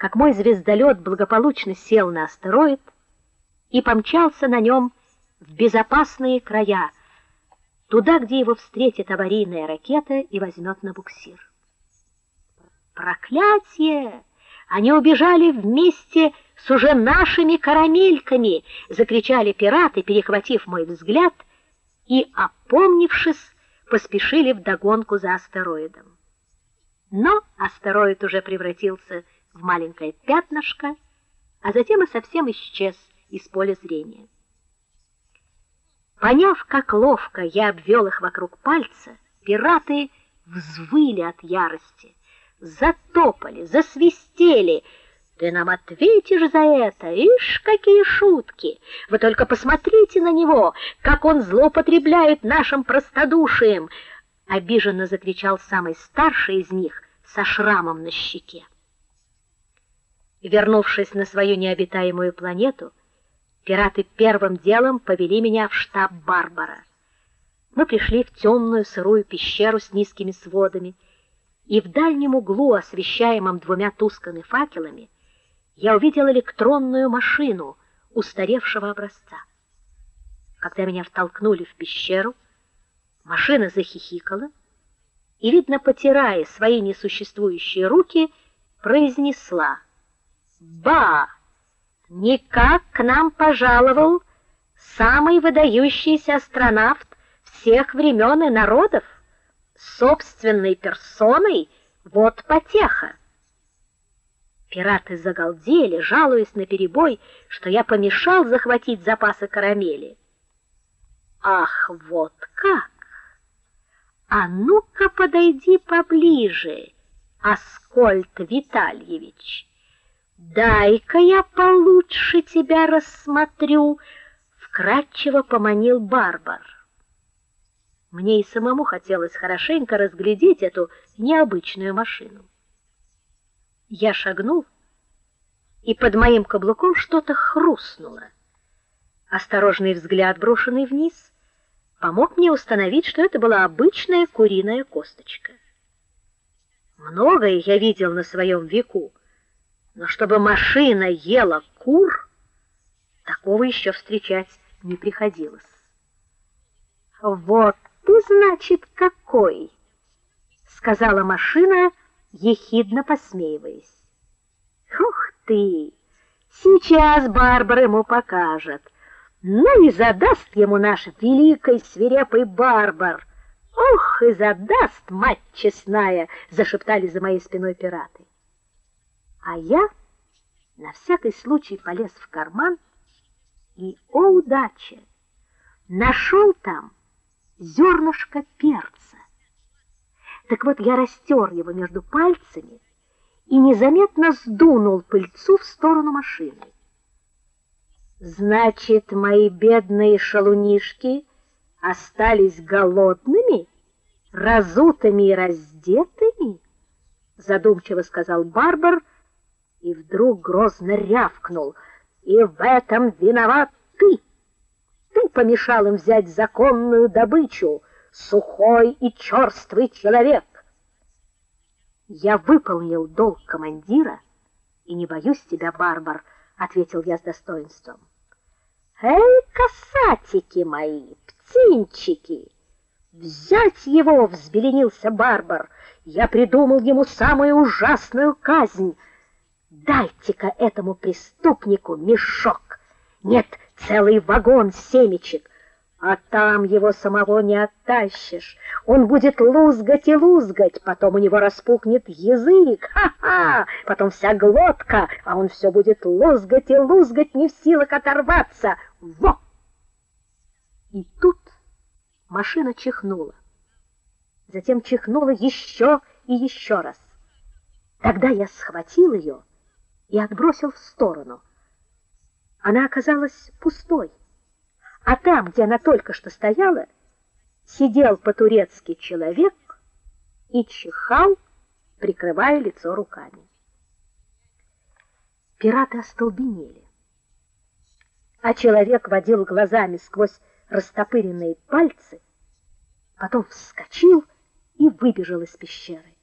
как мой звездолет благополучно сел на астероид и помчался на нем в безопасные края, туда, где его встретит аварийная ракета и возьмет на буксир. Проклятие! Они убежали вместе с уже нашими карамельками, закричали пираты, перехватив мой взгляд, и, опомнившись, поспешили в догонку за астероидом. Но астероид уже превратился в маленькое пятнышко, а затем и совсем исчез из поля зрения. Поняв, как ловко я обвел их вокруг пальца, пираты взвыли от ярости, затопали, засвистели. Ты нам ответишь за это? Ишь, какие шутки! Вы только посмотрите на него, как он злоупотребляет нашим простодушием, обиженно закричал самый старший из них со шрамом на щеке. Вернувшись на свою необитаемую планету, пираты первым делом повели меня в штаб Барбара. Мы пришли в темную сырую пещеру с низкими сводами, и в дальнем углу, освещаемом двумя тусклыми факелами, я увидел электронную машину устаревшего образца. Когда меня втолкнули в пещеру, машина захихикала и, видно, потирая свои несуществующие руки, произнесла: "Ба! Никак к нам пожаловал самый выдающийся астронавт всех времен и народов, собственной персоной, вот потеха". Пираты загалдели, жалуясь на перебой, что я помешал захватить запасы карамели. Ах, вот как! А ну-ка подойди поближе, Аскольд Витальевич. Дай-ка я получше тебя рассмотрю, вкратчиво поманил Барбар. Мне и самому хотелось хорошенько разглядеть эту необычную машину. Я шагнул, и под моим каблуком что-то хрустнуло. Осторожный взгляд, брошенный вниз, помог мне установить, что это была обычная куриная косточка. Многое я видел на своем веку, но чтобы машина ела кур, такого еще встречать не приходилось. Вот ты, значит, какой, сказала машина, ехидно посмеиваясь. Ух ты! Сейчас Барбара ему покажет ну и задаст ему наш великий свирепый барбар. Ох, и задаст, мать честная, зашептали за моей спиной пираты. А я на всякий случай полез в карман и о удача, нашел там зернышко перца. Так вот я растер его между пальцами и незаметно сдунул пыльцу в сторону машины. Значит, мои бедные шалунишки остались голодными, разутыми и раздетыми, задумчиво сказал Барбар и вдруг грозно рявкнул: "И в этом виноват ты. Ты помешал им взять законную добычу, сухой и черствый человек". Я выполнил долг командира и не боюсь тебя, Барбар, ответил я с достоинством. Эй, касатики мои, птенчики! Взять его, взбеленился барбар. Я придумал ему самую ужасную казнь. Дайте-ка этому преступнику мешок. Нет, целый вагон семечек а там его самого не оттащишь. Он будет лузгать и лузгать, потом у него распухнет язык, ха-ха, потом вся глотка, а он все будет лузгать и лузгать, не в силах оторваться. Во! И тут машина чихнула. Затем чихнула еще и еще раз. Тогда я схватил ее и отбросил в сторону. Она оказалась пустой а там, где она только что стояла, сидел по-турецки человек и чихал, прикрывая лицо руками. Пираты остолбенели. А человек водил глазами сквозь растопыренные пальцы, потом вскочил и выбежал из пещеры.